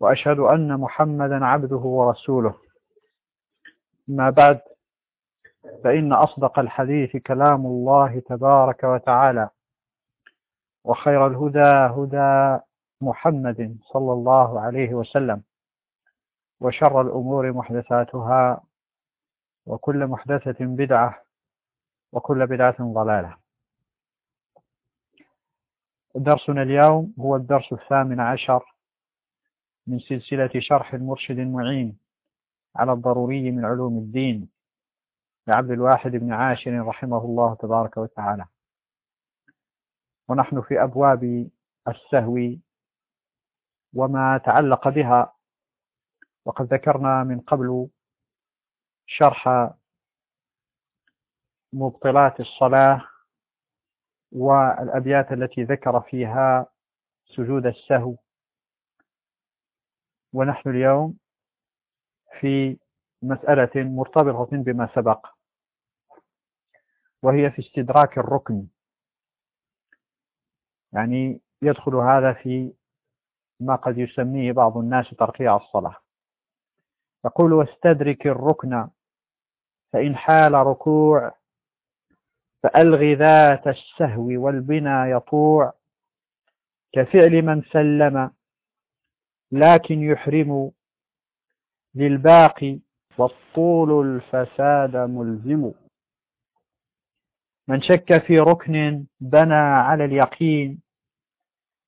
وأشهد أن محمدا عبده ورسوله. ما بعد فإن أصدق الحديث كلام الله تبارك وتعالى وخير الهدى هدى محمد صلى الله عليه وسلم وشر الأمور محدثاتها وكل محدثة بدعة وكل بدعة ضلالة. درسنا اليوم هو الدرس الثامن عشر من سلسلة شرح المرشد المعين على الضروري من علوم الدين لعبد الواحد بن عاشر رحمه الله تبارك وتعالى. ونحن في أبواب السهو وما تعلق بها وقد ذكرنا من قبل شرح مبطلات الصلاة والأبيات التي ذكر فيها سجود السهو. ونحن اليوم في مسألة مرتبطة بما سبق وهي في استدراك الركن. يعني يدخل هذا في ما قد يسميه بعض الناس ترقيع الصلاة. يقول واستدرك الركن فإن حال ركوع فألغ ذات السهو والبنا يطوع كفعل من سلم لكن يحرم للباقي والطول الفساد ملزم. من شك في ركن بنى على اليقين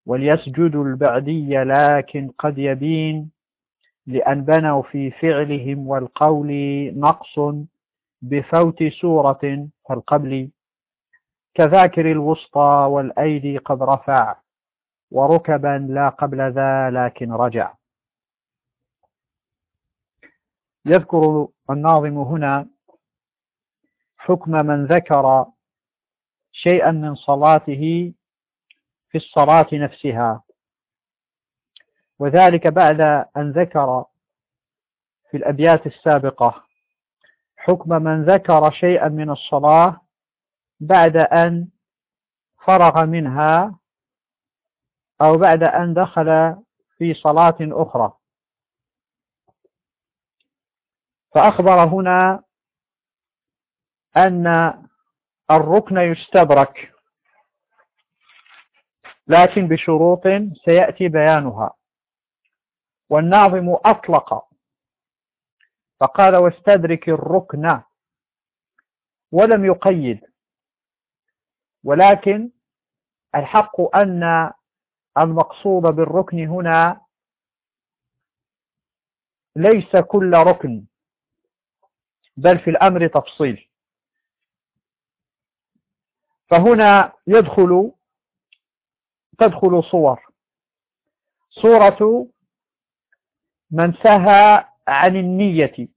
وليسجد البعدي لكن قد يبين لأن بنوا في فعلهم والقول نقص بفوت سورة فالقبل كذاكر الوسطى والأيدي قد رفع. وركبا لا قبل ذا لكن رجع. يذكر الناظم هنا حكم من ذكر شيئا من صلاته في الصلاة نفسها. وذلك بعد أن ذكر في الأبيات السابقة حكم من ذكر شيئا من الصلاة بعد أن فرغ منها أو بعد أن دخل في صلاة أخرى. فأخبر هنا أن الركن يستدرك لكن بشروط سيأتي بيانها. والناظم أطلق فقال واستدرك الركن. ولم يقيد ولكن الحق أن المقصود بالركن هنا ليس كل ركن بل في الأمر تفصيل. فهنا يدخل تدخل صور. صورة من سهى عن النية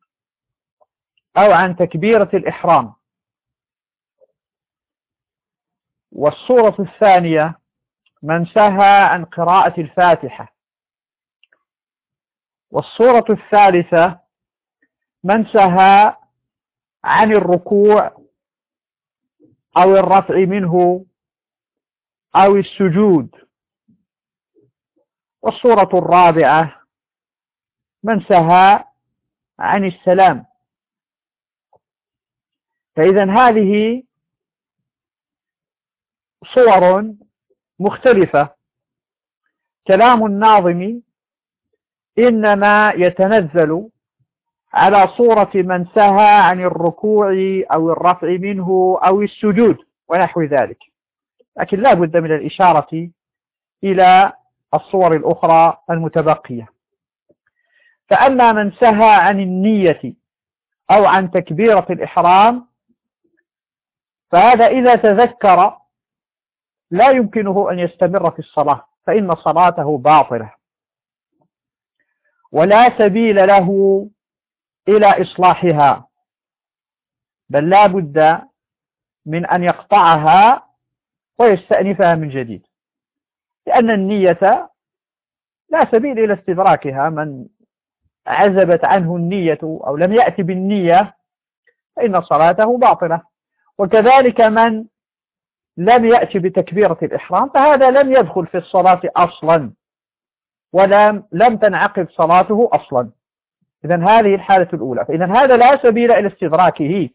أو عن تكبيرة الإحرام. والصورة الثانية من سهى عن قراءة الفاتحة. والصورة الثالثة من سهى عن الركوع أو الرفع منه أو السجود. والصورة الرابعة من سهى عن السلام. فإذا هذه صور مختلفة. كلام الناظم إنما يتنزل على صورة من سهى عن الركوع أو الرفع منه أو السجود ونحو ذلك. لكن لا بد من الإشارة إلى الصور الأخرى المتبقية. فأما من سهى عن النية أو عن تكبيرة الإحرام فهذا إذا تذكر لا يمكنه أن يستمر في الصلاة فإن صلاته باطلة. ولا سبيل له إلى إصلاحها بل لا بد من أن يقطعها ويستأنفها من جديد. لأن النية لا سبيل إلى استدراكها من عزبت عنه النية أو لم يأتي بالنية فإن صلاته باطلة. وكذلك من لم يأتي بتكبيرة الإحرام فهذا لم يدخل في الصلاة أصلا ولم لم تنعقد صلاته أصلا. إذا هذه الحالة الأولى. فإذا هذا لا سبيل إلى استدراكه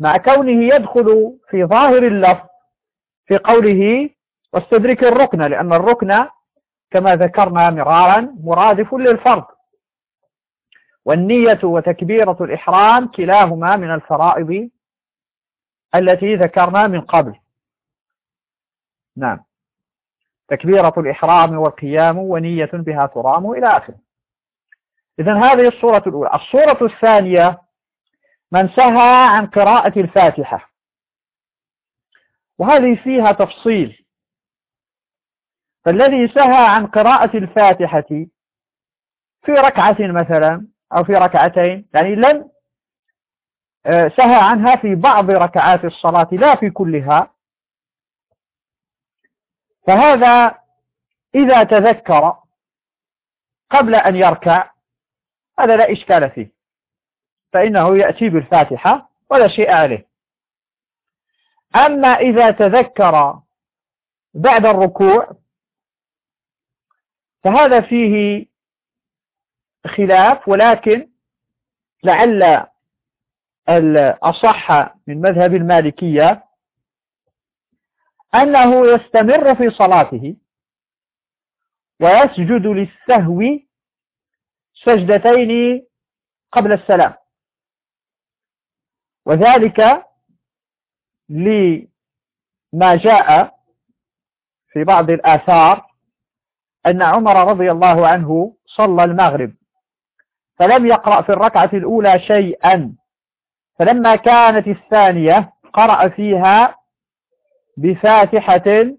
مع كونه يدخل في ظاهر اللفظ في قوله واستدرك الركن لأن الركن كما ذكرنا مرارا مرادف للفرض. والنية وتكبيرة الإحرام كلاهما من الفرائض التي ذكرنا من قبل. نعم. تكبيرة الإحرام والقيام ونية بها ترام إلى آخره. إذن هذه الصورة الأولى. الصورة الثانية من سهى عن قراءة الفاتحة. وهذه فيها تفصيل. فالذي سهى عن قراءة الفاتحة في ركعة مثلا أو في ركعتين يعني لن آه، سهى عنها في بعض ركعات الصلاة لا في كلها. فهذا إذا تذكر قبل أن يركع هذا لا إشكال فيه فإنه يأتي بالفاتحة ولا شيء عليه. أما إذا تذكر بعد الركوع فهذا فيه خلاف ولكن لعل الأصح من مذهب المالكية أنه يستمر في صلاته ويسجد للسهو سجدتين قبل السلام. وذلك لما جاء في بعض الآثار أن عمر رضي الله عنه صلى المغرب فلم يقرأ في الركعة الأولى شيئا فلما كانت الثانية قرأ فيها بفاتحة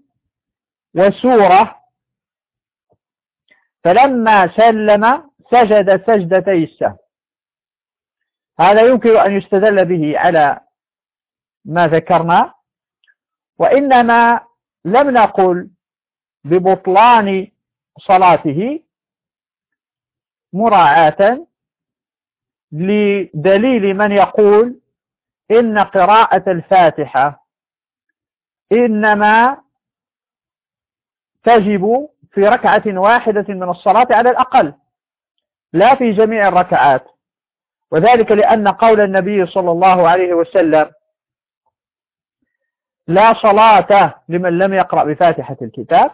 وسورة. فلما سلم سجد سجدتي السهو هذا يمكن أن يستدل به على ما ذكرنا. وإنما لم نقل ببطلان صلاته مراعاة لدليل من يقول إن قراءة الفاتحة إنما تجب في ركعة واحدة من الصلاة على الأقل لا في جميع الركعات. وذلك لأن قول النبي صلى الله عليه وسلم لا صلاة لمن لم يقرأ بفاتحة الكتاب.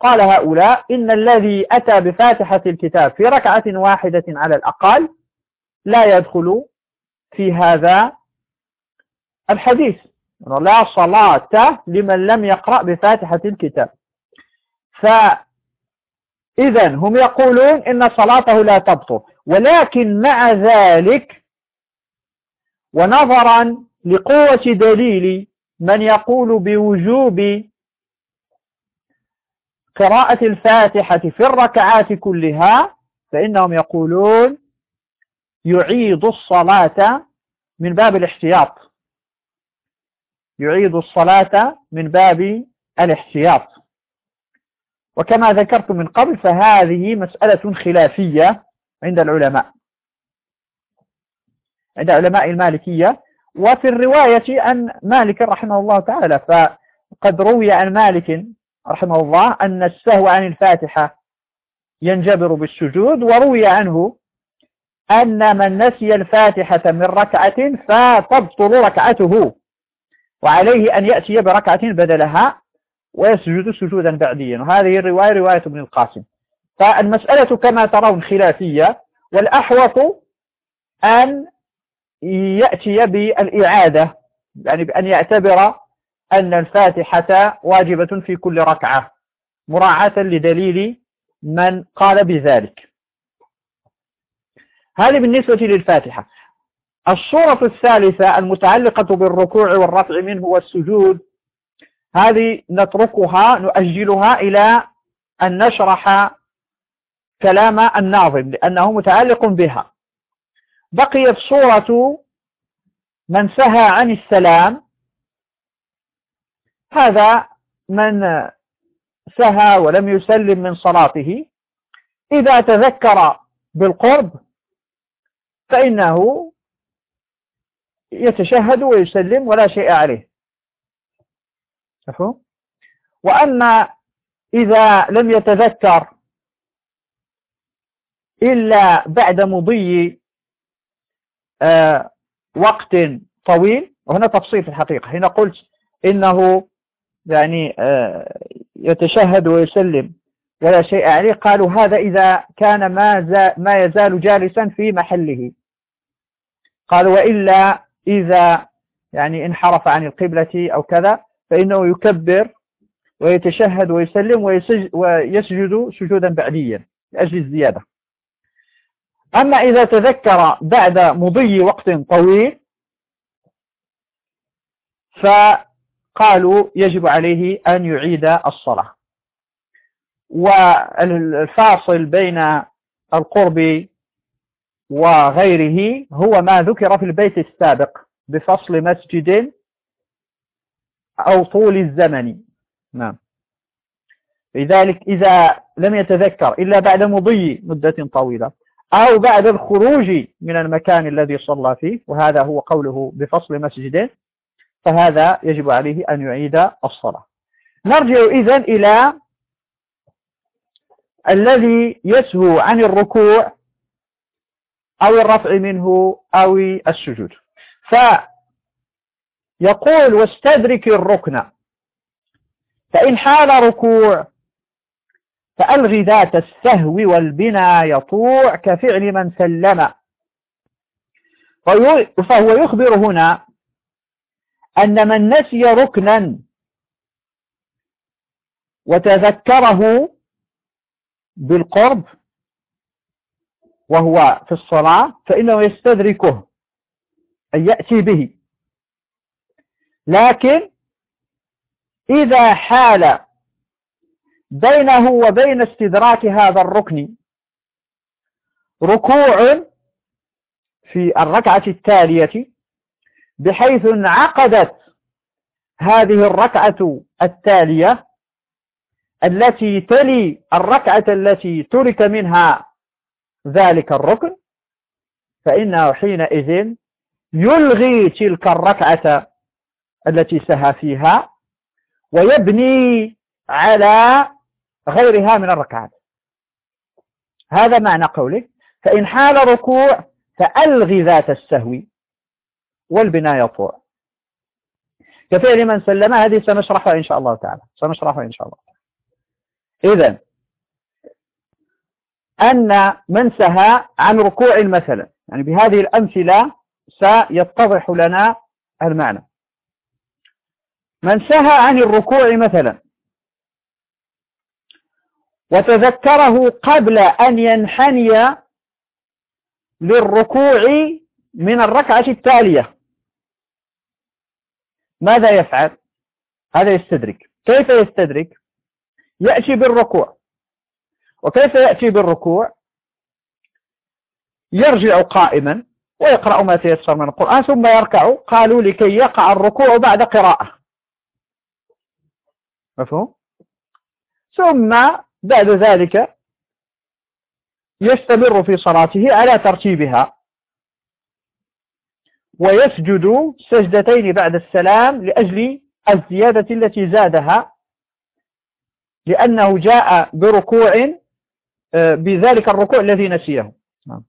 قال هؤلاء إن الذي أتى بفاتحة الكتاب في ركعة واحدة على الأقل لا يدخل في هذا الحديث. لا صلاة لمن لم يقرأ بفاتحة الكتاب. فإذا هم يقولون إن صلاته لا تبطل ولكن مع ذلك ونظرا لقوة دليل من يقول بوجوب قراءة الفاتحة في الركعات كلها فإنهم يقولون يعيد الصلاة من باب الاحتياط. يعيد الصلاة من باب الاحتياط. وكما ذكرت من قبل فهذه مسألة خلافية عند العلماء عند علماء المالكية. وفي الرواية عن مالك رحمه الله تعالى فقد روي عن مالك رحمه الله أن السهو عن الفاتحة ينجبر بالسجود وروي عنه أن من نسي الفاتحة من ركعة فتبطل ركعته. وعليه أن يأتي بركعة بدلها ويسجد سجودا بعديا. وهذه الرواية رواية ابن القاسم. فالمسألة كما ترون خلافية والأحوط أن يأتي بالإعادة يعني بأن يعتبر أن الفاتحة واجبة في كل ركعة مراعاة لدليل من قال بذلك. هذه بالنسبة للفاتحة. الصورة الثالثة المتعلقة بالركوع والرفع منه والسجود هذه نتركها نؤجلها إلى أن نشرح كلام الناظم لأنه متعلق بها. بقيت صورة من سهى عن السلام هذا من سهى ولم يسلم من صلاته. إذا تذكر بالقرب فإنه يتشهد ويسلم ولا شيء عليه. مفهوم؟ وأما إذا لم يتذكر إلا بعد مضي آه وقت طويل وهنا تفصيل في الحقيقة. هنا قلت إنه يعني آه يتشهد ويسلم ولا شيء عليه. قالوا هذا إذا كان ما, ما يزال جالسا في محله. قالوا وإلا إذا يعني انحرف عن القبلة أو كذا فإنه يكبر ويتشهد ويسلم ويسجد سجودا بعديا لأجل الزيادة. أما إذا تذكر بعد مضي وقت طويل فقالوا يجب عليه أن يعيد الصلاة. والفاصل بين القرب وغيره هو ما ذكر في البيت السابق بفصل مسجد أو طول الزمن. نعم. لذلك إذا لم يتذكر إلا بعد مضي مدة طويلة أو بعد الخروج من المكان الذي صلى فيه وهذا هو قوله بفصل مسجد فهذا يجب عليه أن يعيد الصلاة. نرجع إذن إلى الذي يسهو عن الركوع أو الرفع منه أو السجود. فيقول واستدرك الركن. فإن حال ركوع فألغي ذات السهو والبنا يطوع كفعل من سلم. فهو يخبر هنا أن من نسي ركنا وتذكره بالقرب وهو في الصلاة فإنه يستدركه أن يأتي به. لكن إذا حال بينه وبين استدراك هذا الركن ركوع في الركعة التالية بحيث انعقدت هذه الركعة التالية التي تلي الركعة التي ترك منها ذلك الركن فإنه حينئذ يلغي تلك الركعة التي سهى فيها ويبني على غيرها من الركعات. هذا معنى قوله فإن حال ركوع فألغي ذات السهو والبناء يطوع. كفعل من سلم هذه سنشرحها إن شاء الله تعالى. سنشرحها إن شاء الله إذا أن من سهى عن ركوع مثلا. يعني بهذه الأمثلة سيتضح لنا المعنى. من سهى عن الركوع مثلا. وتذكره قبل أن ينحني للركوع من الركعة التالية. ماذا يفعل؟ هذا يستدرك. كيف يستدرك؟ يأتي بالركوع. وكيف يأتي بالركوع؟ يرجع قائما ويقرأ ما تيسر من القرآن ثم يركع. قالوا لكي يقع الركوع بعد قراءة. مفهوم؟ ثم بعد ذلك يستمر في صلاته على ترتيبها. ويسجد سجدتين بعد السلام لأجل الزيادة التي زادها لأنه جاء بركوع بذلك الركوع الذي نسيه. نعم.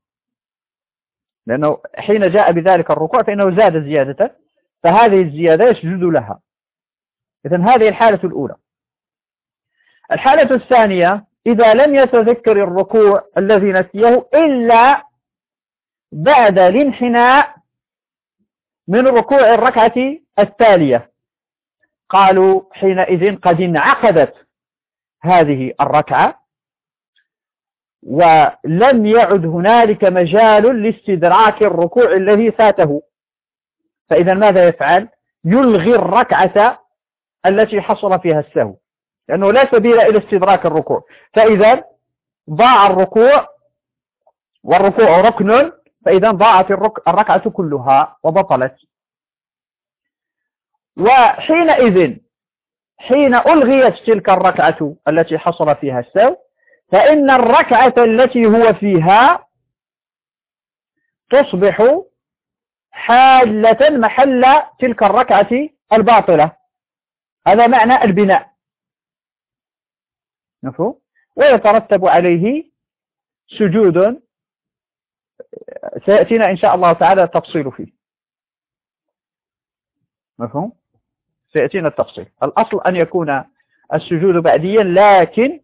لأنه حين جاء بذلك الركوع فإنه زاد زيادة فهذه الزيادة يسجد لها. إذن هذه الحالة الأولى. الحالة الثانية إذا لم يتذكر الركوع الذي نسيه إلا بعد الانحناء من ركوع الركعة التالية. قالوا حينئذ قد انعقدت هذه الركعة ولم يعد هنالك مجال لاستدراك الركوع الذي فاته. فإذا ماذا يفعل؟ يلغي الركعة التي حصل فيها السهو لأنه لا سبيل إلى استدراك الركوع. فإذا ضاع الركوع والركوع ركن فإذا ضاعت الركعة كلها وبطلت. وحينئذ حين ألغيت تلك الركعة التي حصل فيها السو فإن الركعة التي هو فيها تصبح حالة محل تلك الركعة الباطلة. هذا معنى البناء. مفهوم؟ ويترتب عليه سجود. سيأتينا إن شاء الله تعالى التفصيل فيه. مفهوم؟ سيأتينا التفصيل. الأصل أن يكون السجود بعديا لكن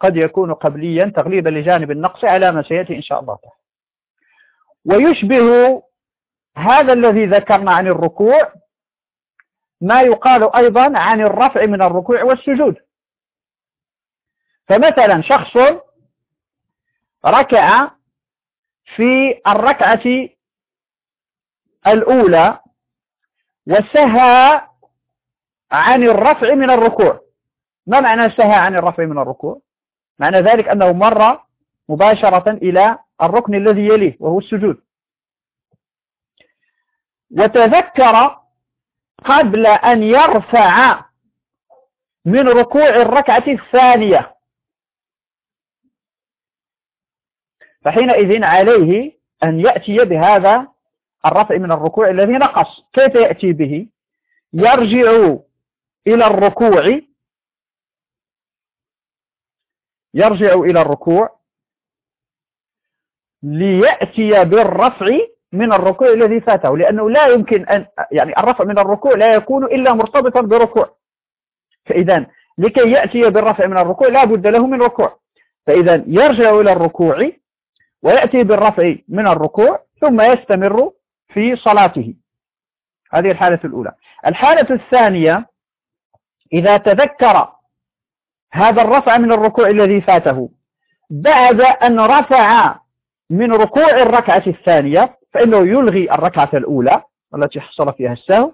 قد يكون قبليا تغليبا لجانب النقص على ما سيأتي إن شاء الله تعالى. ويشبه هذا الذي ذكرنا عن الركوع ما يقال أيضا عن الرفع من الركوع والسجود. فمثلا شخص ركع في الركعة الأولى وسهى عن الرفع من الركوع. ما معنى سهى عن الرفع من الركوع؟ معنى ذلك أنه مر مباشرة إلى الركن الذي يليه وهو السجود. وتذكر قبل أن يرفع من ركوع الركعة الثانية. فحينئذ عليه أن يأتي بهذا الرفع من الركوع الذي نقص. كيف يأتي به؟ يرجع إلى الركوع يرجع إلى الركوع ليأتي بالرفع من الركوع الذي فاته لأنه لا يمكن أن يعني الرفع من الركوع لا يكون إلا مرتبطا بركوع فإذا لكي يأتي بالرفع من الركوع لا بد له من ركوع. فإذا يرجع إلى الركوع ويأتي بالرفع من الركوع ثم يستمر في صلاته. هذه الحالة الأولى. الحالة الثانية إذا تذكر هذا الرفع من الركوع الذي فاته. بعد أن رفع من ركوع الركعة الثانية فإنه يلغي الركعة الأولى التي حصل فيها السهو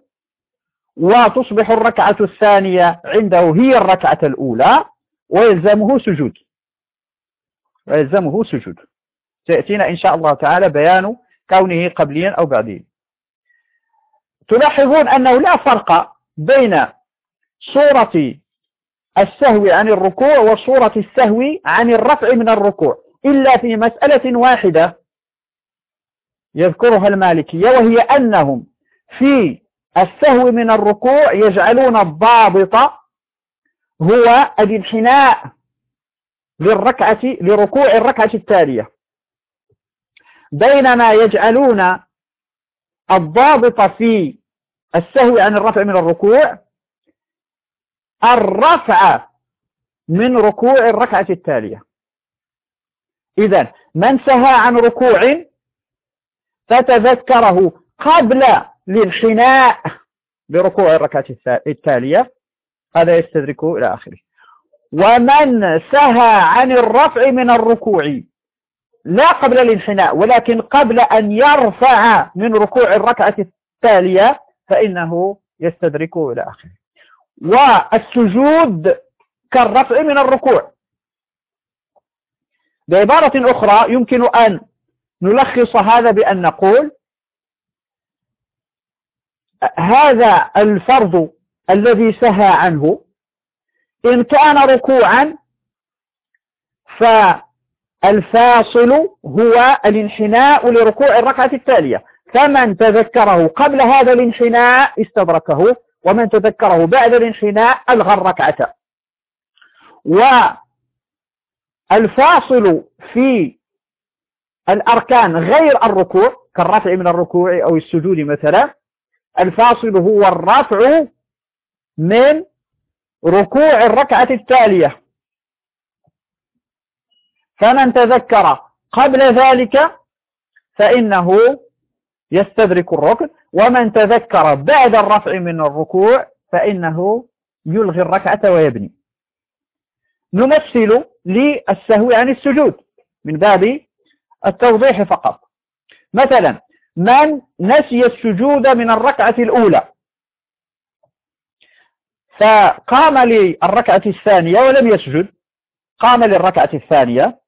وتصبح الركعة الثانية عنده هي الركعة الأولى ويلزمه سجود. ويلزمه سجود. سيأتينا إن شاء الله تعالى بيان كونه قبليا أو بعديا. تلاحظون أنه لا فرق بين صورة السهو عن الركوع وصورة السهو عن الرفع من الركوع. إلا في مسألة واحدة يذكرها المالكية وهي أنهم في السهو من الركوع يجعلون الضابط هو الانحناء للركعة لركوع الركعة التالية. بينما يجعلون الضابط في السهو عن الرفع من الركوع الرفع من ركوع الركعة التالية. إذا من سهى عن ركوع فتذكره قبل الانحناء بركوع الركعة التالية. هذا يستدركه إلى آخره. ومن سهى عن الرفع من الركوع لا قبل الانحناء ولكن قبل أن يرفع من ركوع الركعة التالية فإنه يستدركه إلى آخره. والسجود كالرفع من الركوع. بعبارة أخرى يمكن أن نلخص هذا بأن نقول هذا الفرض الذي سهى عنه إن كان ركوعا فالفاصل هو الانحناء لركوع الركعة التالية. فمن تذكره قبل هذا الانحناء استدركه ومن تذكره بعد الانحناء ألغى الركعة. والفاصل في الأركان غير الركوع كالرفع من الركوع أو السجود مثلا الفاصل هو الرفع من ركوع الركعة التالية. فمن تذكر قبل ذلك فإنه يستدرك الركن ومن تذكر بعد الرفع من الركوع فإنه يلغي الركعة ويبني. نمثل للسهو عن السجود من باب التوضيح فقط. مثلا من نسي السجود من الركعة الأولى فقام للركعة الثانية ولم يسجد قام للركعة الثانية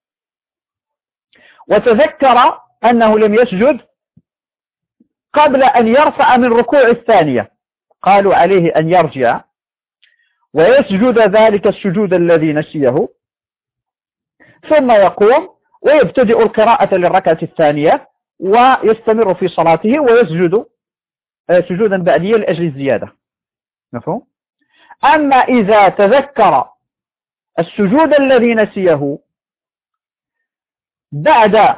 وتذكر أنه لم يسجد قبل أن يرفع من ركوع الثانية. قالوا عليه أن يرجع. ويسجد ذلك السجود الذي نسيه. ثم يقوم ويبتدئ القراءة للركعة الثانية ويستمر في صلاته ويسجد آه، سجودا بعديا لأجل الزيادة. مفهوم؟ أما إذا تذكر السجود الذي نسيه بعد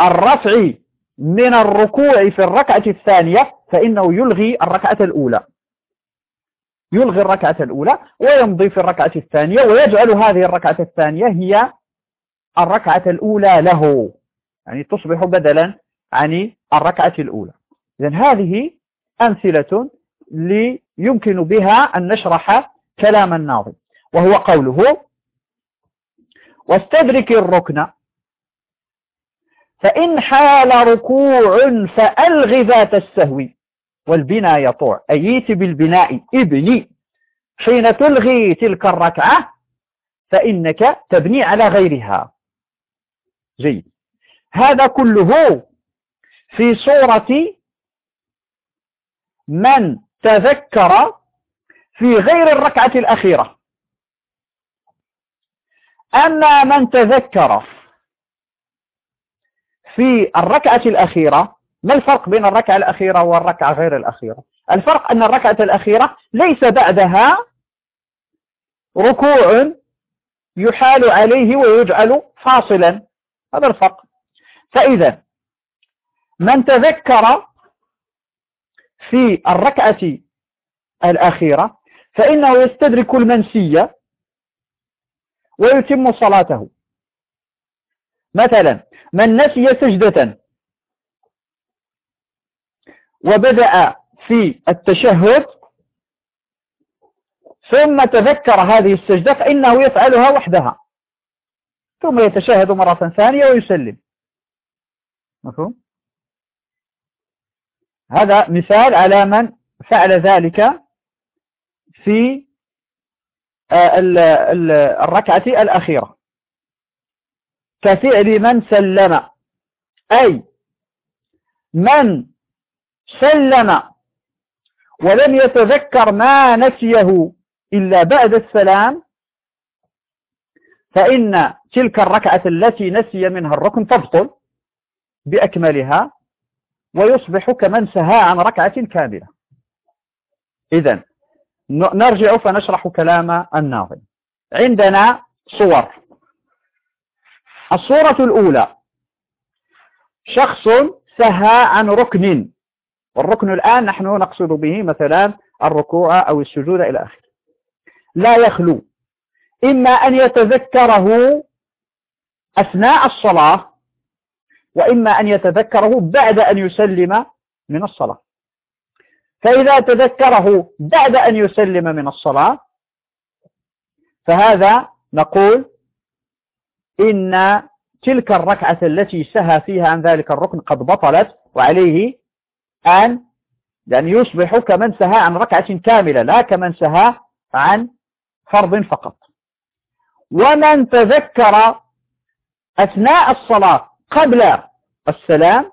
الرفع من الركوع في الركعة الثانية فإنه يلغي الركعة الأولى. يلغي الركعة الأولى ويمضي في الركعة الثانية ويجعل هذه الركعة الثانية هي الركعة الأولى له. يعني تصبح بدلا عن الركعة الأولى. إذن هذه أمثلة يمكن بها أن نشرح كلام الناظم. وهو قوله واستدرك الركن فإن حال ركوع فألغ ذات السهو والبناء يطوع. أيت بالبناء ابني. حين تلغي تلك الركعة فإنك تبني على غيرها. جيد. هذا كله في صورة من تذكر في غير الركعة الأخيرة. أما من تذكر في الركعة الأخيرة ما الفرق بين الركعة الأخيرة والركعة غير الأخيرة؟ الفرق أن الركعة الأخيرة ليس بعدها ركوع يحال عليه ويجعل فاصلا. هذا الفرق. فإذا من تذكر في الركعة الأخيرة فإنه يستدرك المنسية ويتم صلاته. مثلا من نسي سجدة وبدأ في التشهد ثم تذكر هذه السجدة فإنه يفعلها وحدها. ثم يتشهد مرة ثانية ويسلم. مفهوم؟ هذا مثال على من فعل ذلك في آه، الركعة الأخيرة. كفعل من سلم. أي من سلم. ولم يتذكر ما نسيه إلا بعد السلام. فإن تلك الركعة التي نسي منها الركن تبطل بأكملها ويصبح كمن سهى عن ركعة كاملة. إذا نرجع فنشرح كلام الناظم. عندنا صور. الصورة الأولى. شخص سهى عن ركن. والركن الآن نحن نقصد به مثلا الركوع أو السجود إلى آخره. لا يخلو. إما أن يتذكره أثناء الصلاة وإما أن يتذكره بعد أن يسلم من الصلاة. فإذا تذكره بعد أن يسلم من الصلاة فهذا نقول إن تلك الركعة التي سهى فيها عن ذلك الركن قد بطلت وعليه أن يعني يصبح كمن سهى عن ركعة كاملة لا كمن سهى عن فرض فقط. ومن تذكر أثناء الصلاة قبل السلام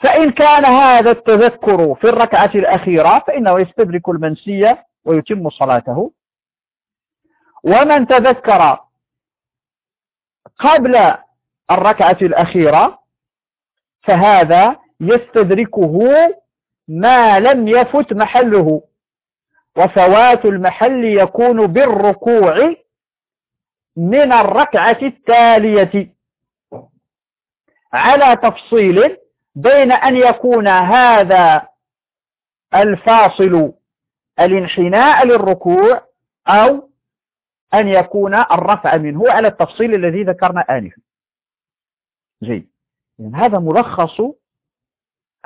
فإن كان هذا التذكر في الركعة الأخيرة فإنه يستدرك المنسية ويتم صلاته. ومن تذكر قبل الركعة الأخيرة فهذا يستدركه ما لم يفت محله. وفوات المحل يكون بالركوع من الركعة التالية. على تفصيل بين أن يكون هذا الفاصل الانحناء للركوع أو أن يكون الرفع منه على التفصيل الذي ذكرنا آنفا. جيد. يعني هذا ملخص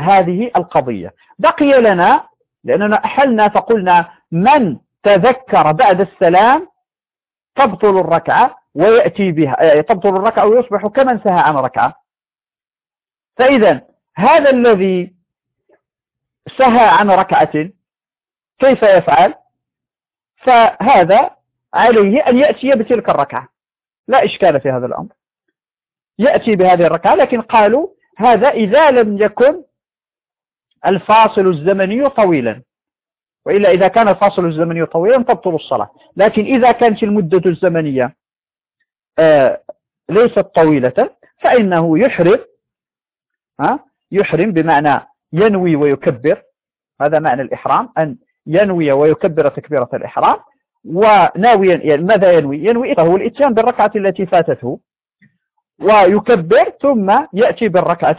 هذه القضية. بقي لنا لأننا أحلنا فقلنا من تذكر بعد السلام تبطل الركعة ويأتي بها تبطل الركعة ويصبح كمن سهى عن ركعة. فإذا هذا الذي سهى عن ركعة كيف يفعل؟ فهذا عليه أن يأتي بتلك الركعة. لا إشكال في هذا الأمر. يأتي بهذه الركعة لكن قالوا هذا إذا لم يكن الفاصل الزمني طويلا. وإلا إذا كان الفاصل الزمني طويلا تبطل الصلاة. لكن إذا كانت المدة الزمنية آه ليست طويلة فإنه يحرم يحرم بمعنى ينوي ويكبر. هذا معنى الإحرام أن ينوي ويكبر تكبيرة الإحرام. وناويا يعني ماذا ينوي؟ ينوي فهو الإتيان بالركعة التي فاتته ويكبر ثم يأتي بالركعة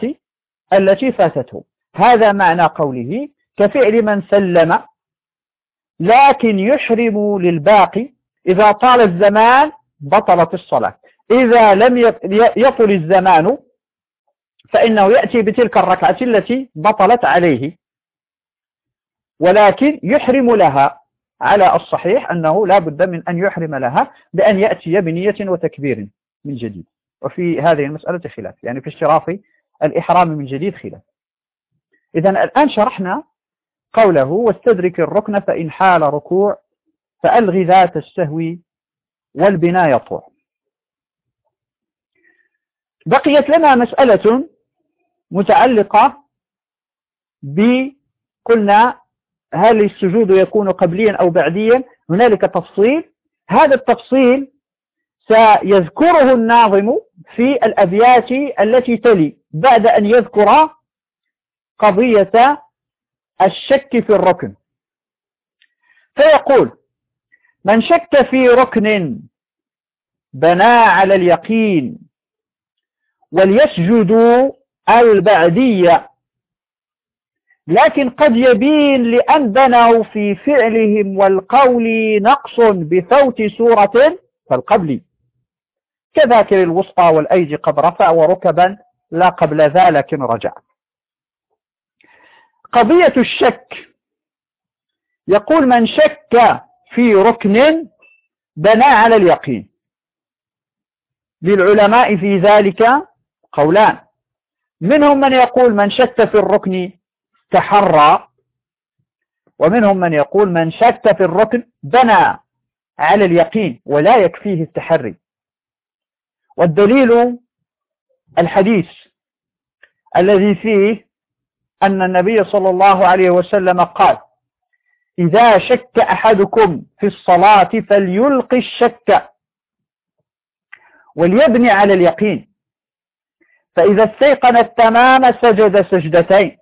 التي فاتته. هذا معنى قوله كفعل من سلم لكن يحرم للباقي. إذا طال الزمان بطلت الصلاة. إذا لم يطل الزمان فإنه يأتي بتلك الركعة التي بطلت عليه. ولكن يحرم لها. على الصحيح أنه لا بد من أن يحرم لها بأن يأتي بنية وتكبير من جديد. وفي هذه المسألة خلاف يعني في اشتراط الإحرام من جديد خلاف. إذا الآن شرحنا قوله واستدرك الركن فإن حال ركوع فألغي ذات السهو والبناء يطوع. بقيت لنا مسألة متعلقة بقلنا هل السجود يكون قبليا أو بعديا؟ هنالك تفصيل. هذا التفصيل سيذكره الناظم في الأبيات التي تلي بعد أن يذكر قضية الشك في الركن. فيقول من شك في ركن بنى على اليقين وليسجدوا البعدية لكن قد يبين لأن بنوا في فعلهم والقول نقص بفوت سورة فالقبل. كذاكر الوسطى والأيدي قد رفع وركبا لا قبل ذلك رجع. قضية الشك. يقول من شك في ركن بنى على اليقين. للعلماء في ذلك قولان. منهم من يقول من شك في الركن تحرى ومنهم من يقول من شك في الركن بنى على اليقين ولا يكفيه التحري والدليل الحديث الذي فيه أن النبي صلى الله عليه وسلم قال إذا شك أحدكم في الصلاة فليلقي الشك وليبني على اليقين. فإذا استيقن التمام سجد سجدتين.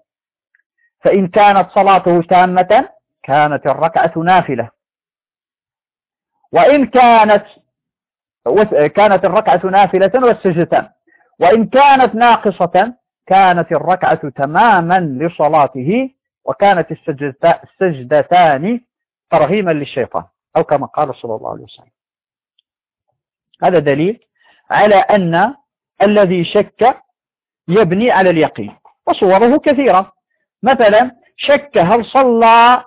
فإن كانت صلاته تامة كانت الركعة نافلة. وإن كانت كانت الركعة نافلة والسجدتان وإن كانت ناقصة كانت الركعة تماما لصلاته وكانت السجدتان ترغيما للشيطان أو كما قال صلى الله عليه وسلم. هذا دليل على أن الذي شك يبني على اليقين وصوره كثيرة. مثلا شك هل صلى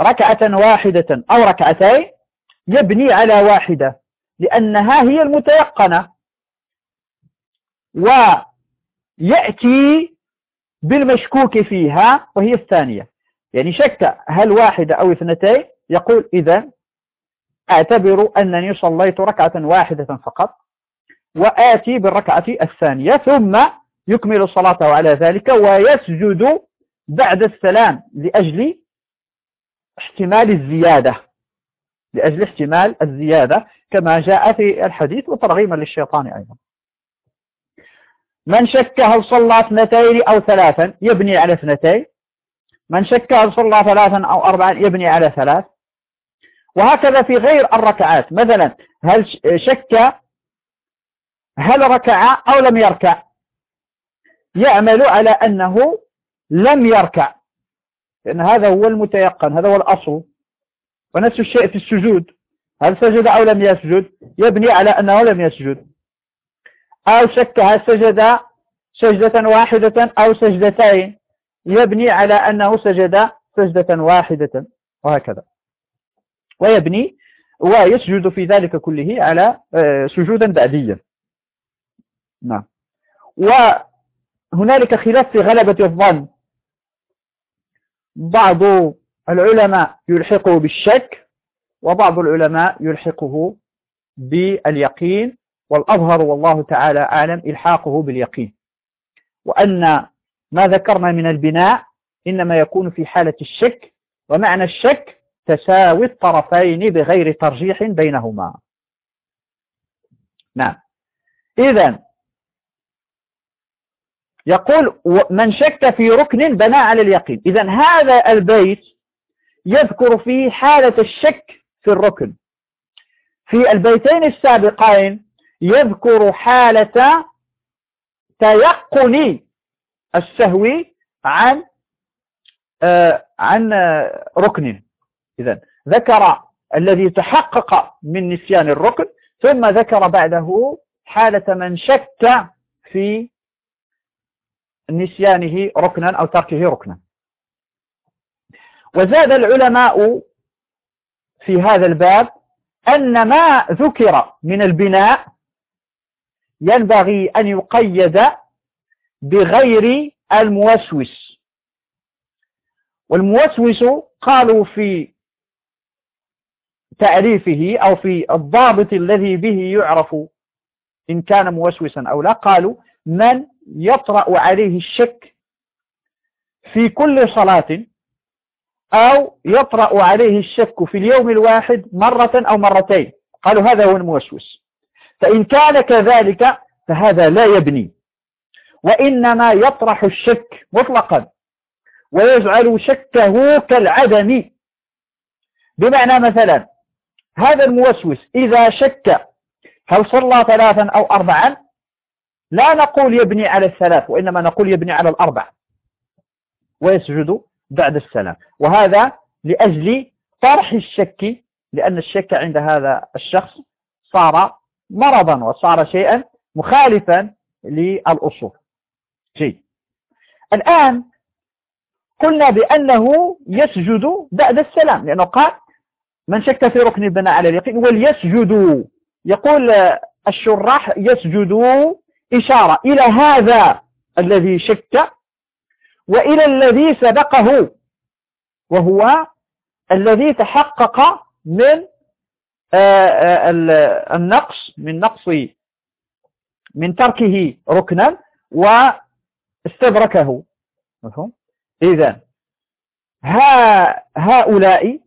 ركعة واحدة أو ركعتين يبني على واحدة لأنها هي المتيقنة. ويأتي بالمشكوك فيها وهي الثانية. يعني شك هل واحدة أو اثنتين يقول إذا أعتبر أنني صليت ركعة واحدة فقط وآتي بالركعة الثانية ثم يكمل صلاته على ذلك ويسجد بعد السلام لأجل احتمال الزيادة لأجل احتمال الزيادة كما جاء في الحديث وترغيما للشيطان أيضا. من شك هل صلى اثنتين أو ثلاثا؟ يبني على اثنتين. من شك هل صلى ثلاثا أو أربعا؟ يبني على ثلاث. وهكذا في غير الركعات. مثلا هل شك هل ركع أو لم يركع؟ يعمل على أنه لم يركع. لأن هذا هو المتيقن هذا هو الأصل. ونفس الشيء في السجود. هل سجد أو لم يسجد؟ يبني على أنه لم يسجد. أو شك هل سجد سجدة واحدة أو سجدتين. يبني على أنه سجد سجدة واحدة. وهكذا. ويبني ويسجد في ذلك كله على آه، سجودا بعديا. نعم. وهنالك خلاف في غلبة الظن. بعض العلماء يلحقه بالشك وبعض العلماء يلحقه باليقين والأظهر والله تعالى أعلم إلحاقه باليقين. وأن ما ذكرنا من البناء إنما يكون في حالة الشك ومعنى الشك تساوي الطرفين بغير ترجيح بينهما. نعم. إذا يقول من شك في ركن بنى على اليقين. إذا هذا البيت يذكر فيه حالة الشك في الركن. في البيتين السابقين يذكر حالة تيقن السهو عن آه عن ركن. إذا ذكر الذي تحقق من نسيان الركن ثم ذكر بعده حالة من شك في نسيانه ركنا أو تركه ركنا. وزاد العلماء في هذا الباب أن ما ذكر من البناء ينبغي أن يقيد بغير الموسوس. والموسوس قالوا في تعريفه أو في الضابط الذي به يعرف إن كان موسوسا أو لا قالوا من يطرأ عليه الشك في كل صلاة أو يطرأ عليه الشك في اليوم الواحد مرة أو مرتين. قالوا هذا هو الموسوس. فإن كان كذلك فهذا لا يبني. وإنما يطرح الشك مطلقا. ويجعل شكه كالعدم. بمعنى مثلا هذا الموسوس إذا شك هل صلى ثلاثا أو أربعا؟ لا نقول يبني على الثلاث وإنما نقول يبني على الأربع. ويسجد بعد السلام. وهذا لأجل طرح الشك لأن الشك عند هذا الشخص صار مرضا وصار شيئا مخالفا للأصول. جيد. الآن قلنا بأنه يسجد بعد السلام لأنه قال من شك في ركن البناء على اليقين وليسجدوا. يقول الشراح يسجدوا إشارة إلى هذا الذي شك وإلى الذي سبقه وهو الذي تحقق من آه، آه، النقص من نقص من تركه ركنا واستدركه. مفهوم؟ إذا هؤلاء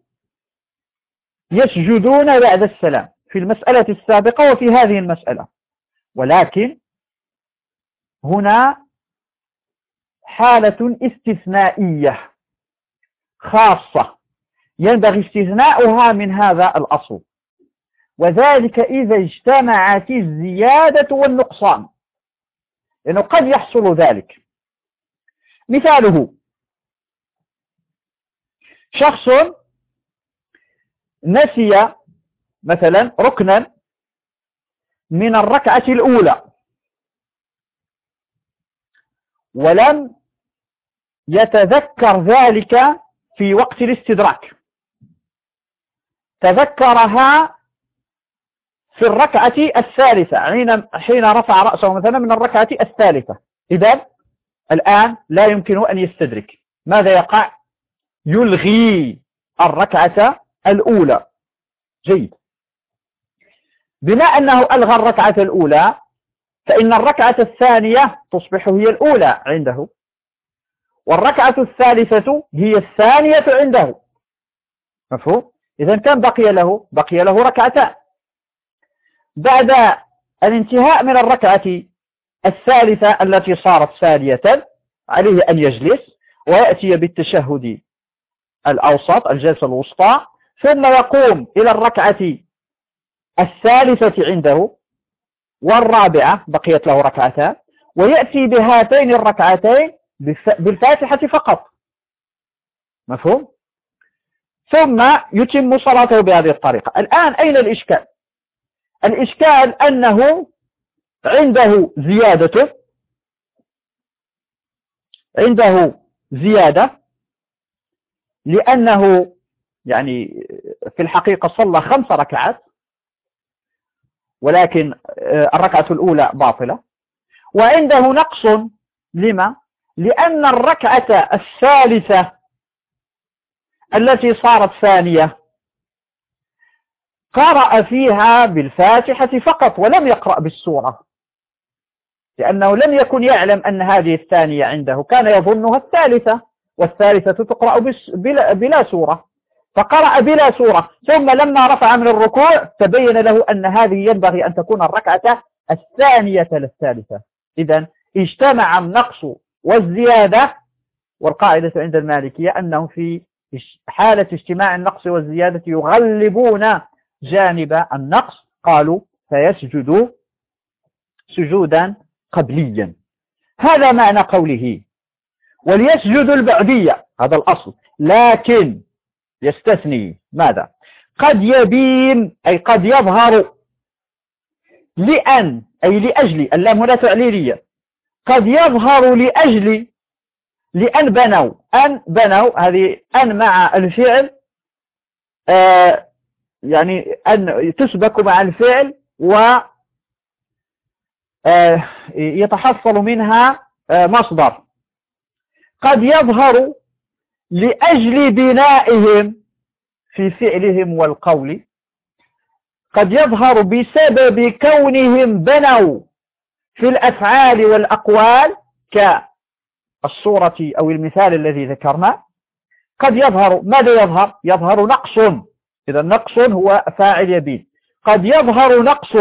يسجدون بعد السلام في المسألة السابقة وفي هذه المسألة ولكن هنا حالة استثنائية خاصة. ينبغي استثناؤها من هذا الأصل. وذلك إذا اجتمعت الزيادة والنقصان. لأنه قد يحصل ذلك. مثاله شخص نسي مثلا ركنا من الركعة الأولى. ولم يتذكر ذلك في وقت الاستدراك. تذكرها في الركعة الثالثة حين رفع رأسه مثلا من الركعة الثالثة. إذا الآن لا يمكن أن يستدرك. ماذا يقع؟ يلغي الركعة الأولى. جيد. بما أنه ألغى الركعة الأولى فإن الركعة الثانية تصبح هي الأولى عنده والركعة الثالثة هي الثانية عنده مفهوم؟ إذا كم بقي له؟ بقي له ركعتان بعد الانتهاء من الركعة الثالثة التي صارت ثانية عليه أن يجلس ويأتي بالتشهد الأوسط الجلسة الوسطى ثم يقوم إلى الركعة الثالثة عنده والرابعة بقيت له ركعتان ويأتي بهاتين الركعتين بالفاتحة فقط مفهوم؟ ثم يتم صلاته بهذه الطريقة الآن أين الإشكال؟ الإشكال أنه عنده زيادة عنده زيادة لأنه يعني في الحقيقة صلى خمس ركعات ولكن آه، الركعة الأولى باطلة. وعنده نقص لما؟ لأن الركعة الثالثة التي صارت ثانية قرأ فيها بالفاتحة فقط ولم يقرأ بالسورة لأنه لم يكن يعلم أن هذه الثانية عنده. كان يظنها الثالثة والثالثة تقرأ بلا, بلا سورة. فقرأ بلا سورة. ثم لما رفع من الركوع تبين له أن هذه ينبغي أن تكون الركعة الثانية للثالثة. إذا اجتمع النقص والزيادة والقاعدة عند المالكية أنه في حالة اجتماع النقص والزيادة يغلبون جانب النقص. قالوا فيسجد سجودا قبليا. هذا معنى قوله. وليسجد البعدية هذا الأصل. لكن يستثني. ماذا؟ قد يبين أي قد يظهر لأن أي لأجل اللام هنا تعليلية. قد يظهر لأجل لأن بنوا أن بنوا هذه أن مع الفعل آه يعني أن تسبك مع الفعل و آه يتحصل منها آه مصدر. قد يظهر لأجل بنائهم في فعلهم والقول قد يظهر بسبب كونهم بنوا في الأفعال والأقوال كالصورة أو المثال الذي ذكرنا. قد يظهر ماذا يظهر؟ يظهر نقص. إذا نقص هو فاعل يبين. قد يظهر نقص.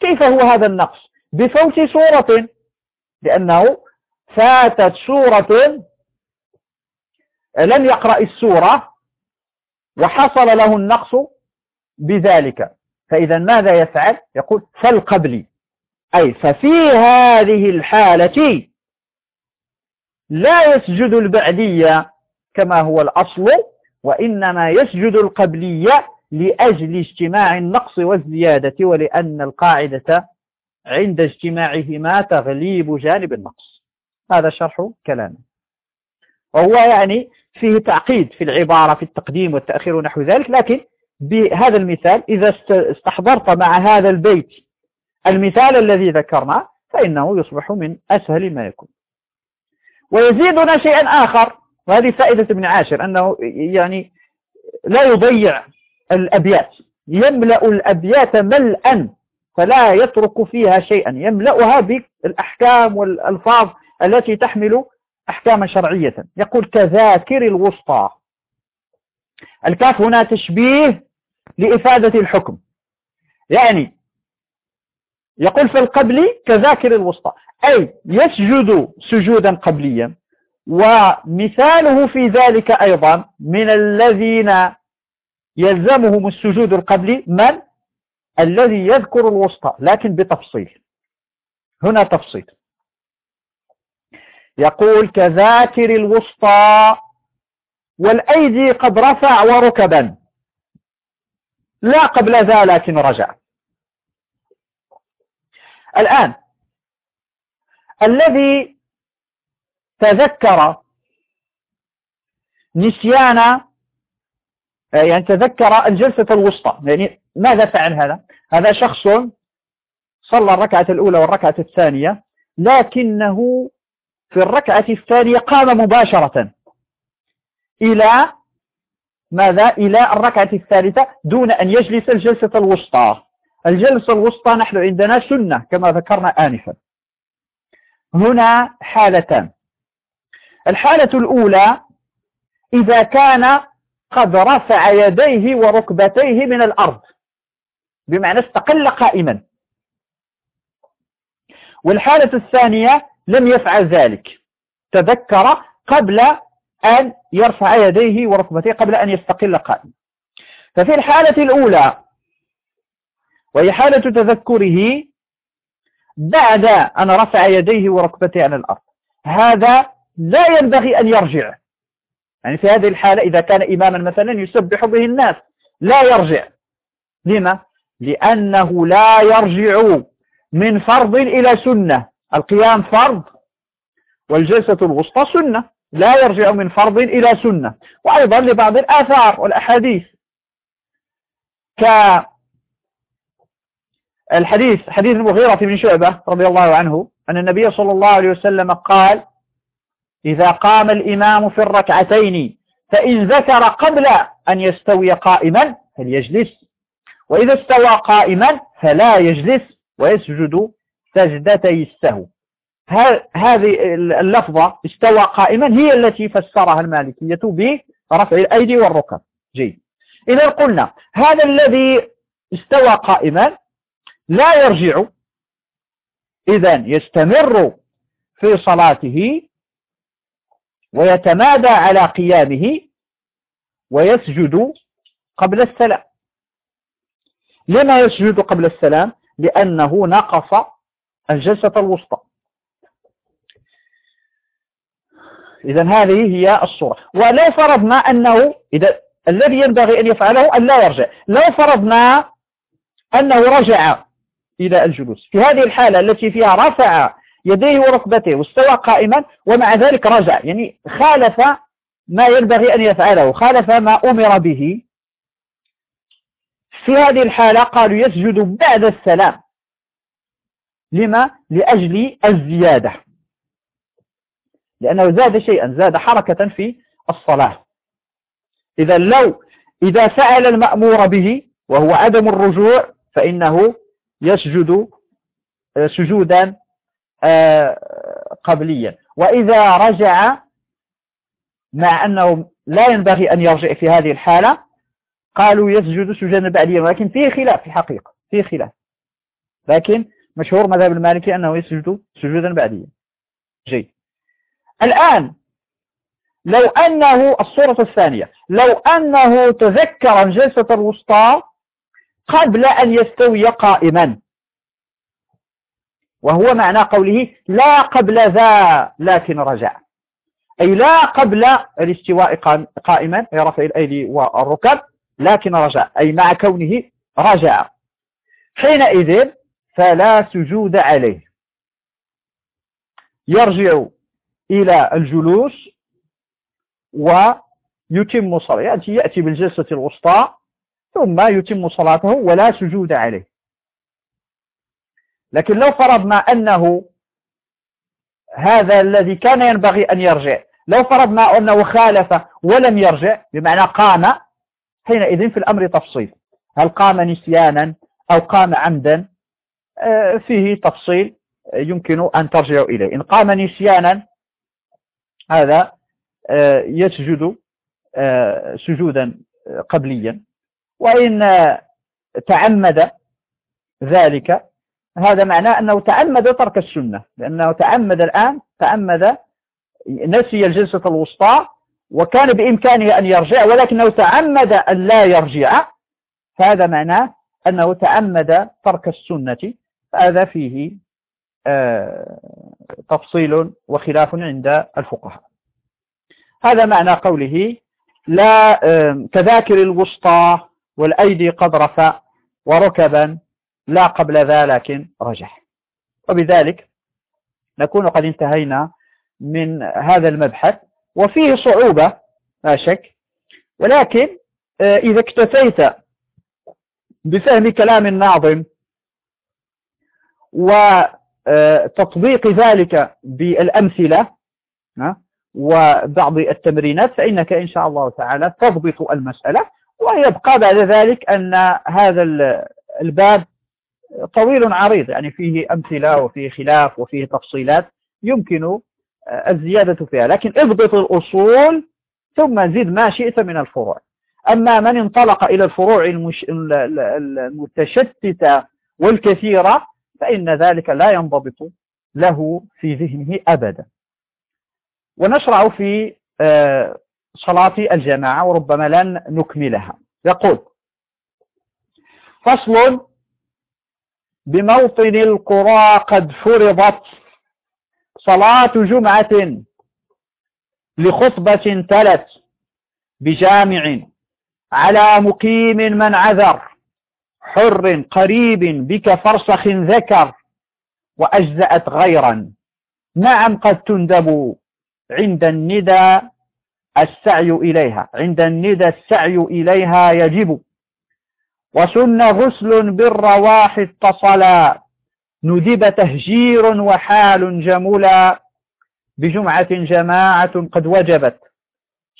كيف هو هذا النقص؟ بفوت صورة لأنه فاتت صورة لم يقرأ السورة وحصل له النقص بذلك. فإذا ماذا يفعل؟ يقول فالقبل. أي ففي هذه الحالة لا يسجد البعدية كما هو الأصل وإنما يسجد القبلية لأجل اجتماع النقص والزيادة ولأن القاعدة عند اجتماعهما تغليب جانب النقص. هذا شرح كلامه وهو يعني فيه تعقيد في العبارة في التقديم والتأخير ونحو ذلك لكن بهذا المثال إذا استحضرت مع هذا البيت المثال الذي ذكرنا فإنه يصبح من أسهل ما يكون. ويزيدنا شيئا آخر وهذه فائدة ابن عاشر أنه يعني لا يضيع الأبيات. يملأ الأبيات ملأا فلا يترك فيها شيئا. يملأها بالأحكام والألفاظ التي تحمل أحكاما شرعية. يقول كذاكر الوسطى. الكاف هنا تشبيه لإفادة الحكم. يعني يقول في القبل كذاكر الوسطى. أي يسجد سجودا قبليا. ومثاله في ذلك أيضا من الذين يلزمهم السجود القبلي من؟ الذي يذكر الوسطى. لكن بتفصيل. هنا تفصيل. يقول كذاكر الوسطى والأيدي قد رفع وركبا. لا قبل ذا لكن رجع. الآن الذي تذكر نسيان يعني تذكر الجلسة الوسطى يعني ماذا فعل هذا؟ هذا شخص صلى الركعة الأولى والركعة الثانية لكنه في الركعة الثانية قام مباشرة. إلى ماذا؟ إلى الركعة الثالثة دون أن يجلس الجلسة الوسطى. الجلسة الوسطى نحن عندنا سنة كما ذكرنا آنفا. هنا حالتان. الحالة الأولى إذا كان قد رفع يديه وركبتيه من الأرض. بمعنى استقل قائما. والحالة الثانية لم يفعل ذلك. تذكر قبل أن يرفع يديه وركبتيه قبل أن يستقل قائما. ففي الحالة الأولى وهي حالة تذكره بعد أن رفع يديه وركبتيه على الأرض. هذا لا ينبغي أن يرجع. يعني في هذه الحالة إذا كان إماما مثلا يسبح به الناس لا يرجع. لما؟ لأنه لا يرجع من فرض إلى سنة. القيام فرض والجلسة الوسطى سنة لا يرجع من فرض إلى سنة. وأيضا لبعض الآثار والأحاديث. كالحديث حديث المغيرة بن شعبة رضي الله عنه أن النبي صلى الله عليه وسلم قال إذا قام الإمام في الركعتين فإن ذكر قبل أن يستوي قائما فليجلس. وإذا استوى قائما فلا يجلس ويسجد سجدتي السهو. هذه اللفظة استوى قائما؟ هي التي فسرها المالكية برفع الأيدي والركب. جيد. إذا قلنا هذا الذي استوى قائما لا يرجع إذا يستمر في صلاته ويتمادى على قيامه ويسجد قبل السلام. لما يسجد قبل السلام؟ لأنه نقص الجلسة الوسطى. إذا هذه هي الصورة. ولو فرضنا أنه إذا الذي ينبغي أن يفعله أن لا يرجع. لو فرضنا أنه رجع إلى الجلوس. في هذه الحالة التي فيها رفع يديه وركبته واستوى قائما ومع ذلك رجع. يعني خالف ما ينبغي أن يفعله. خالف ما أمر به. في هذه الحالة قالوا يسجد بعد السلام. لما؟ لأجل الزيادة. لأنه زاد شيئا زاد حركة في الصلاة. إذا لو إذا فعل المأمور به وهو عدم الرجوع فإنه يسجد آه، سجودا آه، قبليا. وإذا رجع مع أنه لا ينبغي أن يرجع في هذه الحالة قالوا يسجد سجودا بعديا ولكن فيه خلاف في الحقيقة فيه خلاف. لكن مشهور مذهب المالكي أنه يسجد سجودا بعديا. جيد. الآن لو أنه الصورة الثانية لو أنه تذكر الجلسة الوسطى قبل أن يستوي قائما وهو معنى قوله لا قبل ذا لكن رجع أي لا قبل الاستواء قائما رفع الأيدي والركب لكن رجع أي مع كونه رجع حينئذ فلا سجود عليه. يرجع إلى الجلوس ويتم صلاته. يأتي, يأتي بالجلسة الوسطى ثم يتم صلاته ولا سجود عليه. لكن لو فرضنا أنه هذا الذي كان ينبغي أن يرجع لو فرضنا أنه خالف ولم يرجع بمعنى قام حينئذ في الأمر تفصيل. هل قام نسيانا أو قام عمدا؟ فيه تفصيل يمكن أن ترجع إليه. إن قام نسيانا هذا آه، يسجد آه، سجودا قبليا. وإن تعمد ذلك هذا معناه أنه تعمد ترك السنة. لأنه تعمد الآن تعمد نسي الجلسة الوسطى وكان بإمكانه أن يرجع ولكنه تعمد أن لا يرجع. فهذا معناه أنه تعمد ترك السنة. هذا فيه آه، تفصيل وخلاف عند الفقهاء. هذا معنى قوله لا كذاكر الوسطى والأيدي قد رفع وركبا لا قبل ذا لكن رجح. وبذلك نكون قد انتهينا من هذا المبحث وفيه صعوبة لا شك. ولكن آه، إذا اكتفيت بفهم كلام الناظم وتطبيق ذلك بالأمثلة وبعض التمرينات فإنك إن شاء الله تعالى تضبط المسألة ويبقى بعد ذلك أن هذا الباب طويل عريض يعني فيه أمثلة وفيه خلاف وفيه تفصيلات يمكن الزيادة فيها لكن اضبط الأصول ثم زد ما شئت من الفروع أما من انطلق إلى الفروع. المتشتتة والكثيرة فإن ذلك لا ينضبط له في ذهنه أبدا. ونشرع في آه، صلاة الجماعة وربما لن نكملها يقول فصل بموطن القرى قد فرضت صلاة جمعة لخطبة تلت بجامع على مقيم من عذر. حر قريب بك فرسخ ذكر وأجزأت غيرا. نعم قد تندب عند الندى السعي إليها عند الندى السعي إليها يجب. وسن غسل بالرواح اتصلا. ندب تهجير وحال جملا. بجمعة جماعة قد وجبت.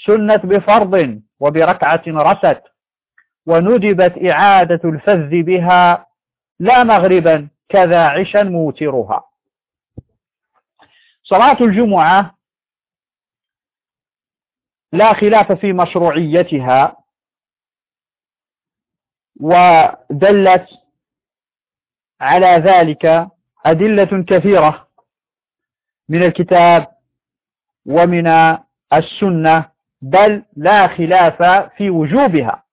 سنت بفرض وبركعة رست. وندبت إعادة الفذ بها لا مغربا كذا عشا موترها. صلاة الجمعة لا خلاف في مشروعيتها ودلت على ذلك أدلة كثيرة من الكتاب ومن السنة بل لا خلاف في وجوبها.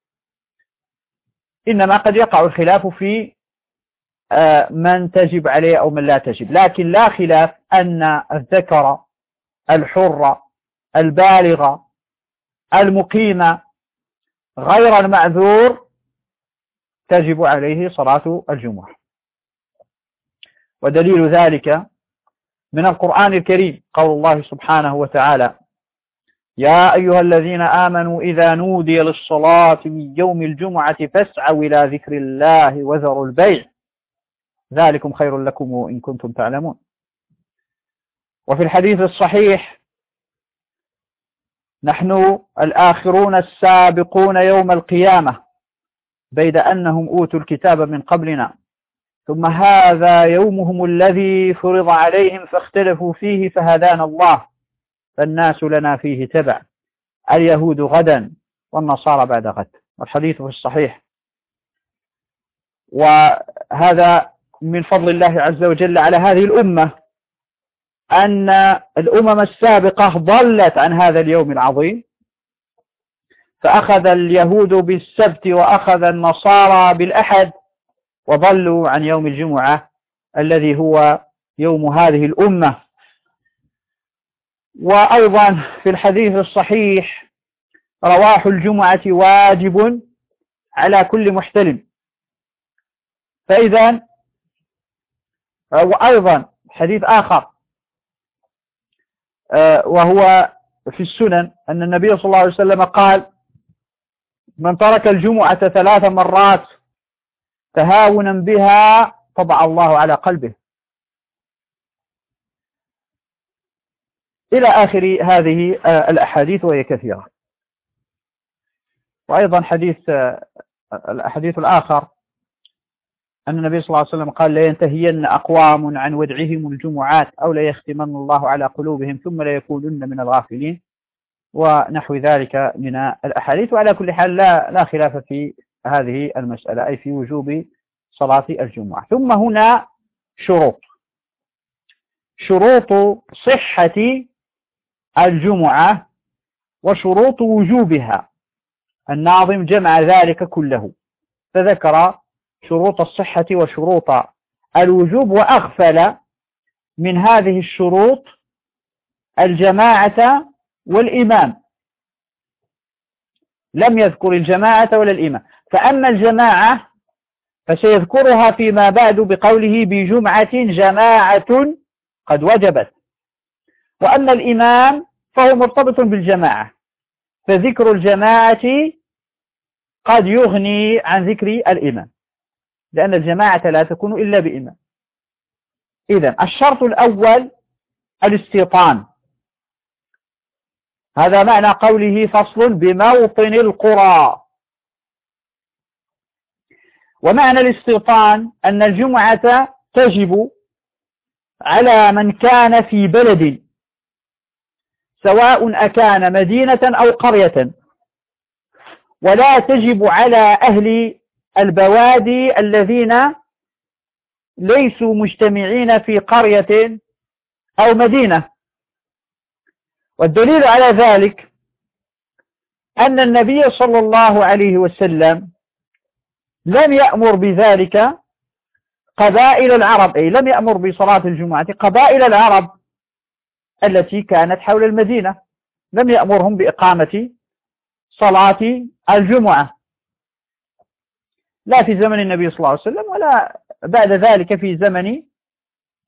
إنما قد يقع الخلاف في آه، من تجب عليه أو من لا تجب. لكن لا خلاف أن الذكر الحر البالغ المقيم غير المعذور تجب عليه صلاة الجمعة. ودليل ذلك من القرآن الكريم قول الله سبحانه وتعالى يا أيها الذين آمنوا إذا نودي للصلاة من يوم الجمعة فاسعوا إلى ذكر الله وذروا البيع. ذلكم خير لكم إن كنتم تعلمون. وفي الحديث الصحيح نحن الآخرون السابقون يوم القيامة بيد أنهم أوتوا الكتاب من قبلنا. ثم هذا يومهم الذي فرض عليهم فاختلفوا فيه فهدانا الله. فالناس لنا فيه تبع. اليهود غدا والنصارى بعد غد. والحديث في الصحيح. وهذا من فضل الله عز وجل على هذه الأمة أن الأمم السابقة ضلت عن هذا اليوم العظيم. فأخذ اليهود بالسبت وأخذ النصارى بالأحد وضلوا عن يوم الجمعة الذي هو يوم هذه الأمة. وأيضا في الحديث الصحيح رواح الجمعة واجب على كل محتلم. فإذا وأيضا حديث آخر وهو في السنن أن النبي صلى الله عليه وسلم قال من ترك الجمعة ثلاث مرات تهاونا بها طبع الله على قلبه. إلى آخر هذه آه، الأحاديث وهي كثيرة. وأيضا حديث آه، الأحاديث الآخر أن النبي صلى الله عليه وسلم قال لينتهين أقوام عن ودعهم الجمعات أو ليختمن الله على قلوبهم ثم ليكونن من الغافلين. ونحو ذلك من الأحاديث. وعلى كل حال لا, لا خلاف في هذه المسألة أي في وجوب صلاة الجمعة. ثم هنا شروط. شروط صحة الجمعة وشروط وجوبها. الناظم جمع ذلك كله. فذكر شروط الصحة وشروط الوجوب وأغفل من هذه الشروط الجماعة والإمام. لم يذكر الجماعة ولا الإمام. فأما الجماعة فسيذكرها فيما بعد بقوله بجمعة جماعة قد وجبت. وأما الإمام فهو مرتبط بالجماعة. فذكر الجماعة قد يغني عن ذكر الإمام. لأن الجماعة لا تكون إلا بإمام. إذا الشرط الأول الاستيطان. هذا معنى قوله فصل بموطن القرى. ومعنى الاستيطان أن الجمعة تجب على من كان في بلد سواء أكان مدينة أو قرية. ولا تجب على أهل البوادي الذين ليسوا مجتمعين في قرية أو مدينة. والدليل على ذلك أن النبي صلى الله عليه وسلم لم يأمر بذلك قبائل العرب أي لم يأمر بصلاة الجمعة قبائل العرب التي كانت حول المدينة. لم يأمرهم بإقامة صلاة الجمعة. لا في زمن النبي صلى الله عليه وسلم ولا بعد ذلك في زمن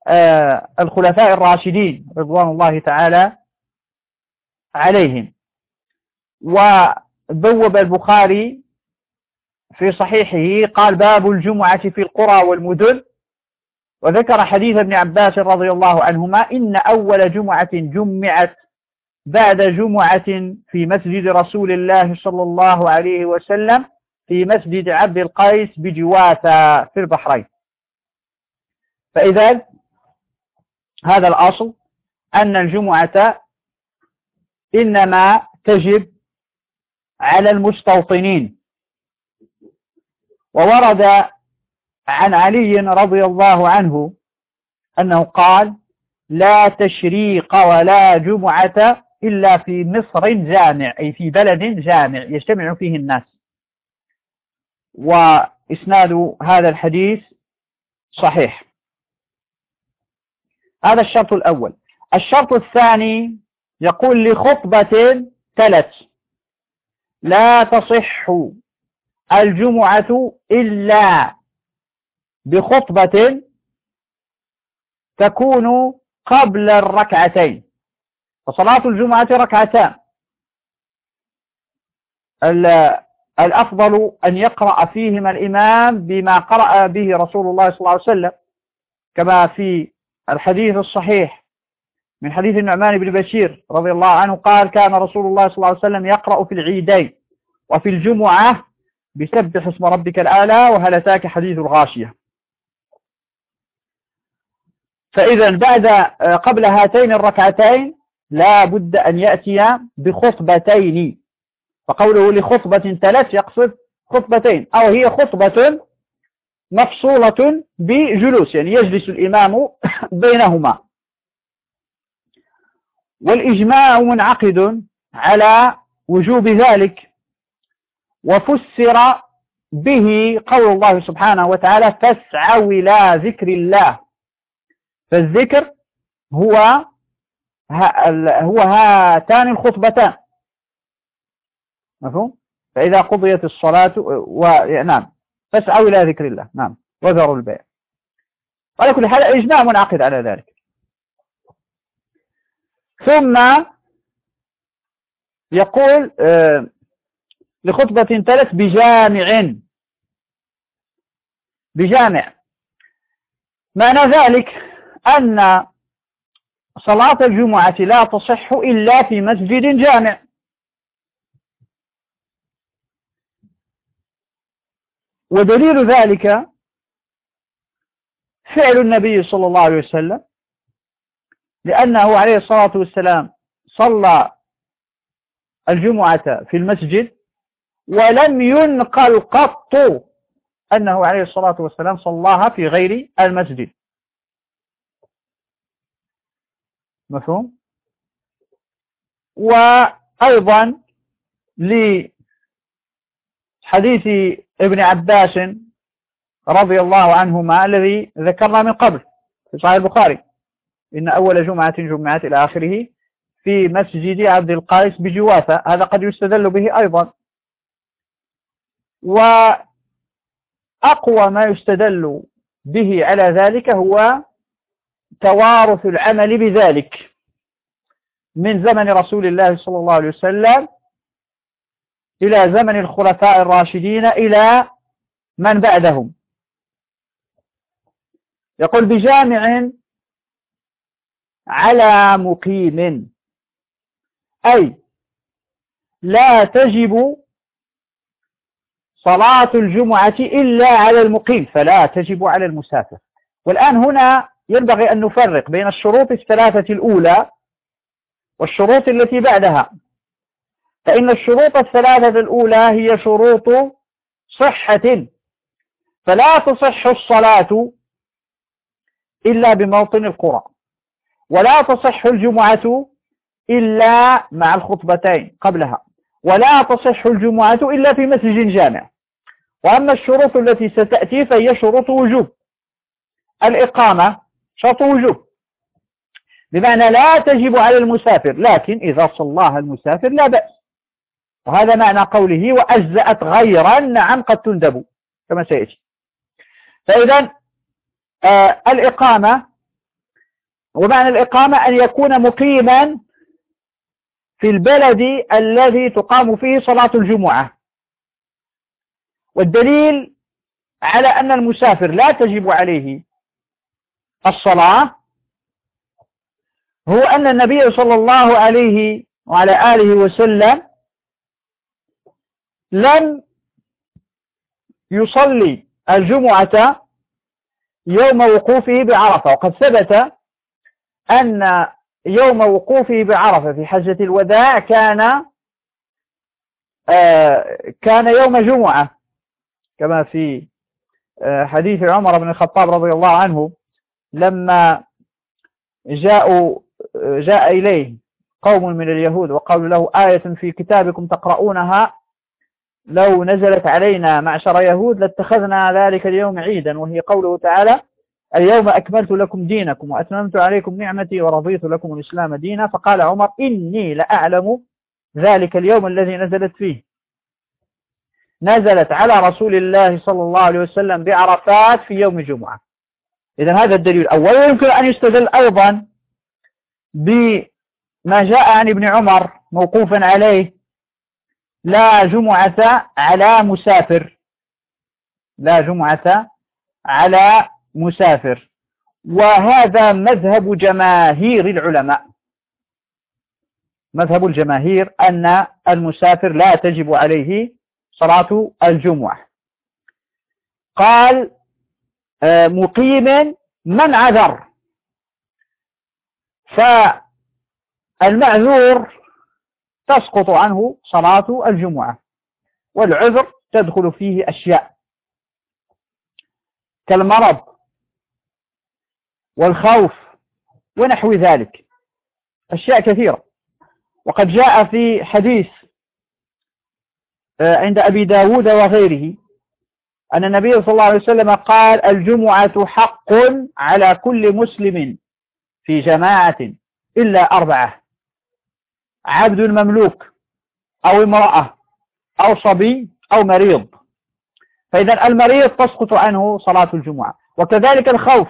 آه، الخلفاء الراشدين رضوان الله تعالى عليهم. وبوب البخاري في صحيحه قال باب الجمعة في القرى والمدن وذكر حديث ابن عباس رضي الله عنهما إن أول جمعة جمعت بعد جمعة في مسجد رسول الله صلى الله عليه وسلم في مسجد عبد القيس بجواثة في البحرين. فإذا هذا الأصل أن الجمعة إنما تجب على المستوطنين. وورد عن علي رضي الله عنه أنه قال لا تشريق ولا جمعة إلا في مصر جامع أي في بلد جامع يجتمع فيه الناس. وإسناد هذا الحديث صحيح. هذا الشرط الأول. الشرط الثاني يقول لخطبة تلت لا تصح الجمعة إلا بخطبة تكون قبل الركعتين. فصلاة الجمعة ركعتان. الأفضل أن يقرأ فيهما الإمام بما قرأ به رسول الله صلى الله عليه وسلم كما في الحديث الصحيح من حديث النعمان بن بشير رضي الله عنه قال كان رسول الله صلى الله عليه وسلم يقرأ في العيدين وفي الجمعة بسبح اسم ربك الآلى وهل أتاك حديث الغاشية؟ فإذا بعد قبل هاتين الركعتين لا بد أن يأتي بخطبتين. فقوله لخطبة ثلاث يقصد خطبتين أو هي خطبة مفصولة بجلوس يعني يجلس الإمام بينهما. والإجماع منعقد على وجوب ذلك. وفسر به قول الله سبحانه وتعالى فاسعوا إلى ذكر الله. فالذكر هو هو هاتان الخطبتان. مفهوم؟ فإذا قضيت الصلاة ونعم فاسعوا إلى ذكر الله. نعم. وذروا البيع. على كل حال إجماع منعقد على ذلك. ثم يقول آه، لخطبة ثلاث بجامع. بجامع. معنى ذلك أن صلاة الجمعة لا تصح إلا في مسجد جامع. ودليل ذلك فعل النبي صلى الله عليه وسلم لأنه عليه الصلاة والسلام صلى الجمعة في المسجد ولم ينقل قط أنه عليه الصلاة والسلام صلاها في غير المسجد. مفهوم؟ وأيضا لحديث ابن عباس رضي الله عنهما الذي ذكرنا من قبل في صحيح البخاري. إن أول جمعة جمعت إلى آخره في مسجد عبد القيس بجوافة. هذا قد يستدل به أيضا. وأقوى ما يستدل به على ذلك هو توارث العمل بذلك. من زمن رسول الله صلى الله عليه وسلم إلى زمن الخلفاء الراشدين إلى من بعدهم. يقول بجامع على مقيم. أي لا تجب صلاة الجمعة إلا على المقيم فلا تجب على المسافر. والآن هنا ينبغي أن نفرق بين الشروط الثلاثة الأولى والشروط التي بعدها. فإن الشروط الثلاثة الأولى هي شروط صحة فلا تصح الصلاة إلا بموطن القرى ولا تصح الجمعة إلا مع الخطبتين قبلها ولا تصح الجمعة إلا في مسجد جامع. وأما الشروط التي ستأتي فهي شروط وجوب. الإقامة شرط وجوب. بمعنى لا تجب على المسافر لكن إذا صلاها المسافر لا بأس. وهذا معنى قوله وأجزأت غيرا نعم قد تندب كما سيأتي. فإذا آه الإقامة ومعنى الإقامة أن يكون مقيما في البلد الذي تقام فيه صلاة الجمعة. والدليل على أن المسافر لا تجب عليه الصلاة هو أن النبي صلى الله عليه وعلى آله وسلم لم يصلي الجمعة يوم وقوفه بعرفة. وقد ثبت أن يوم وقوفه بعرفة في حجة الوداع كان آه، كان يوم جمعة كما في آه، حديث عمر بن الخطاب رضي الله عنه. لما جاءوا جاء إليه قوم من اليهود وقالوا له آية في كتابكم تقرؤونها لو نزلت علينا معشر يهود لاتخذنا ذلك اليوم عيدا وهي قوله تعالى اليوم أكملت لكم دينكم وأتممت عليكم نعمتي ورضيت لكم الإسلام دينا. فقال عمر إني لأعلم ذلك اليوم الذي نزلت فيه. نزلت على رسول الله صلى الله عليه وسلم بعرفات في يوم الجمعة. إذا هذا الدليل الأول ويمكن أن يستدل أيضا بما جاء عن ابن عمر موقوفا عليه. لا جمعة على مسافر. لا جمعة على مسافر. وهذا مذهب جماهير العلماء. مذهب الجماهير أن المسافر لا تجب عليه صلاة الجمعة. قال مقيم من عذر. فالمعذور تسقط عنه صلاة الجمعة والعذر تدخل فيه أشياء كالمرض والخوف ونحو ذلك أشياء كثيرة. وقد جاء في حديث آه، عند أبي داود وغيره أن النبي صلى الله عليه وسلم قال الجمعة حق على كل مسلم في جماعة إلا أربعة. عبد مملوك أو امرأة أو صبي أو مريض. فإذا المريض تسقط عنه صلاة الجمعة. وكذلك الخوف.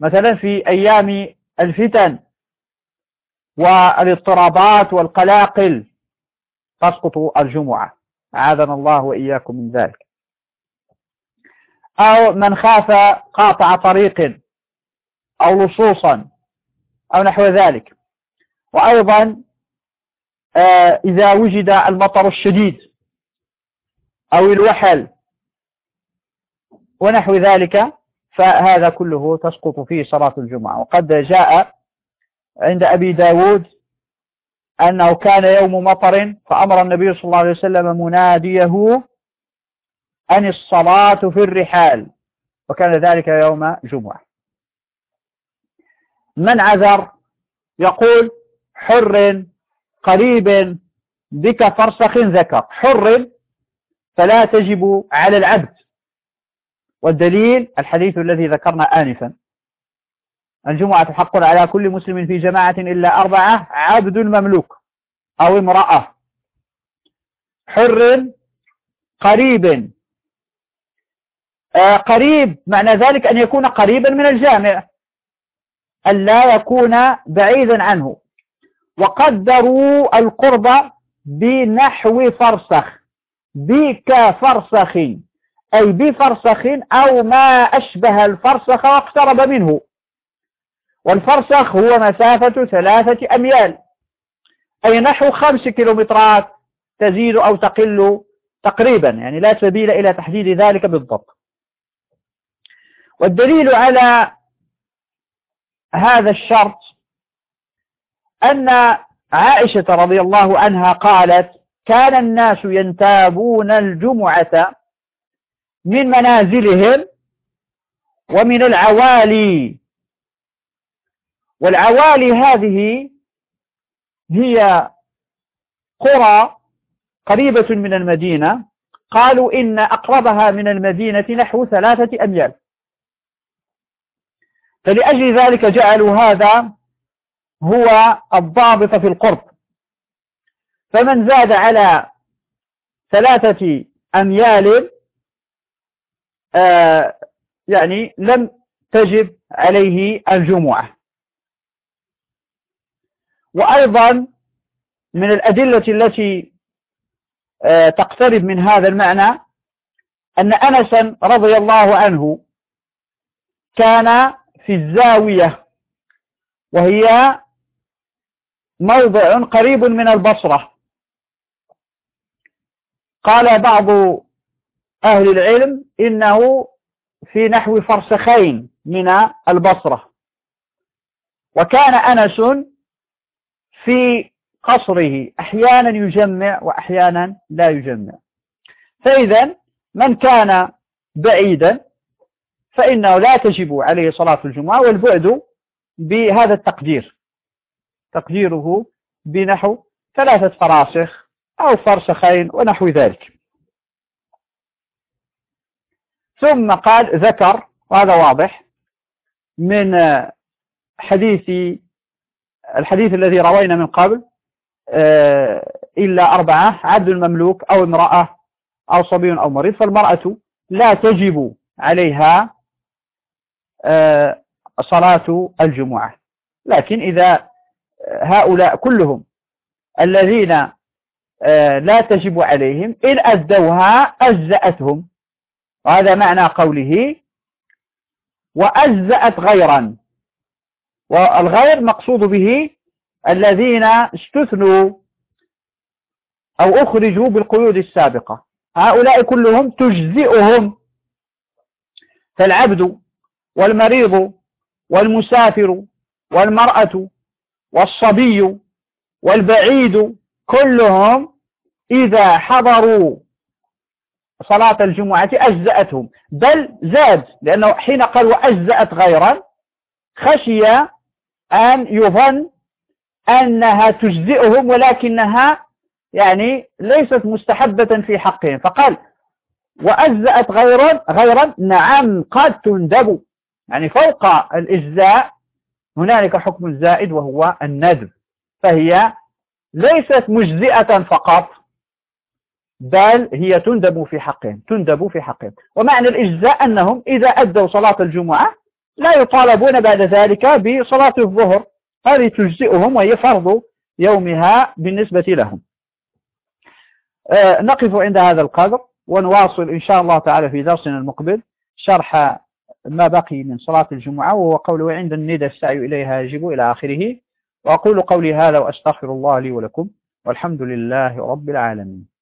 مثلا في أيام الفتن والاضطرابات والقلاقل تسقط الجمعة. عاذنا الله وإياكم من ذلك. أو من خاف قاطع طريق أو لصوصا أو نحو ذلك. وأيضا آه، إذا وجد المطر الشديد أو الوحل ونحو ذلك فهذا كله تسقط فيه صلاة الجمعة. وقد جاء عند أبي داود أنه كان يوم مطر فأمر النبي صلى الله عليه وسلم مناديه أن الصلاة في الرحال. وكان ذلك يوم جمعة. من عذر؟ يقول حر قريب بك فرسخ ذكر. حر فلا تجب على العبد. والدليل الحديث الذي ذكرنا آنفا. الجمعة حق على كل مسلم في جماعة إلا أربعة عبد مملوك أو امرأة. حر قريب قريب. معنى ذلك أن يكون قريبا من الجامع. أن لا يكون بعيدا عنه. وقدروا القرب بنحو فرسخ. بكفرسخ أي بفرسخ أو ما أشبه الفرسخ واقترب منه. والفرسخ هو مسافة ثلاثة أميال. أي نحو خمس كيلومترات تزيد أو تقل تقريبا. يعني لا سبيل إلى تحديد ذلك بالضبط. والدليل على هذا الشرط أن عائشة رضي الله عنها قالت كان الناس ينتابون الجمعة من منازلهم ومن العوالي. والعوالي هذه هي قرى قريبة من المدينة. قالوا إن أقربها من المدينة نحو ثلاثة أميال. فلأجل ذلك جعلوا هذا هو الضابط في القرب. فمن زاد على ثلاثة أميال آه يعني لم تجب عليه الجمعة. وأيضا من الأدلة التي آه تقترب من هذا المعنى أن أنسا رضي الله عنه كان في الزاوية وهي موضع قريب من البصرة. قال بعض أهل العلم إنه في نحو فرسخين من البصرة. وكان أنس في قصره أحيانا يجمع وأحيانا لا يجمع. فإذا من كان بعيدا فإنه لا تجب عليه صلاة الجمعة والبعد بهذا التقدير. تقديره بنحو ثلاثة فراسخ أو فرسخين ونحو ذلك. ثم قال ذكر وهذا واضح من حديث الحديث الذي روينا من قبل آه، إلا أربعة عبد المملوك أو امرأة أو صبي أو مريض فالمرأة لا تجب عليها صلاة الجمعة. لكن إذا هؤلاء كلهم الذين آه، لا تجب عليهم إن أدوها أجزأتهم. وهذا معنى قوله وأجزأت غيرا. والغير مقصود به الذين استثنوا أو أخرجوا بالقيود السابقة. هؤلاء كلهم تجزئهم. فالعبد والمريض والمسافر والمرأة والصبي والبعيد كلهم إذا حضروا صلاة الجمعة أجزأتهم. بل زاد لأنه حين قال وأجزأت غيرا خشي أن يظن أنها تجزئهم ولكنها يعني ليست مستحبة في حقهم. فقال وأجزأت غيرا غيرا نعم قد تندب. يعني فوق الإجزاء هنالك حكم زائد وهو الندب فهي ليست مجزئة فقط بل هي تندب في حقهم تندب في حقهم. ومعنى الإجزاء أنهم إذا أدوا صلاة الجمعة لا يطالبون بعد ذلك بصلاة الظهر هذه تجزئهم وهي فرض يومها بالنسبة لهم. آه، نقف عند هذا القدر ونواصل إن شاء الله تعالى في درسنا المقبل شرح ما بقي من صلاة الجمعة وهو قوله عند الندى السعي إليها يجب إلى آخره. وأقول قولي هذا وأستغفر الله لي ولكم والحمد لله رب العالمين.